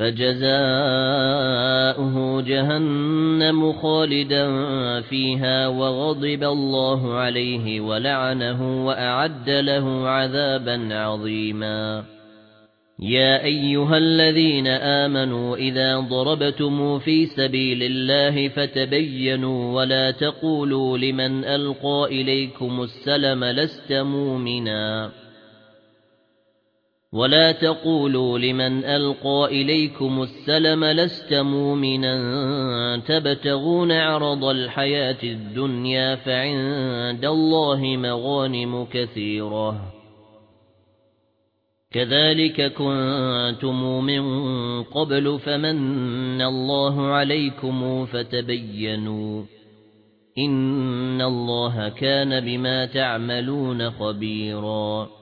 فجزاؤه جهنم خالدا فيها وغضب الله عليه ولعنه وأعد له عذابا عظيما. يا أيها الذين آمنوا إذا ضربتم في سبيل الله فتبينوا ولا تقولوا لمن ألقى إليكم السلم لست مؤمناً. ولا تقولوا لمن ألقى إليكم السلم لست مؤمنا تبتغون عرض الحياة الدنيا فعند الله مغانم كثيرة كذلك كنتم من قبل فمن الله عليكم فتبينوا إن الله كان بما تعملون خبيراً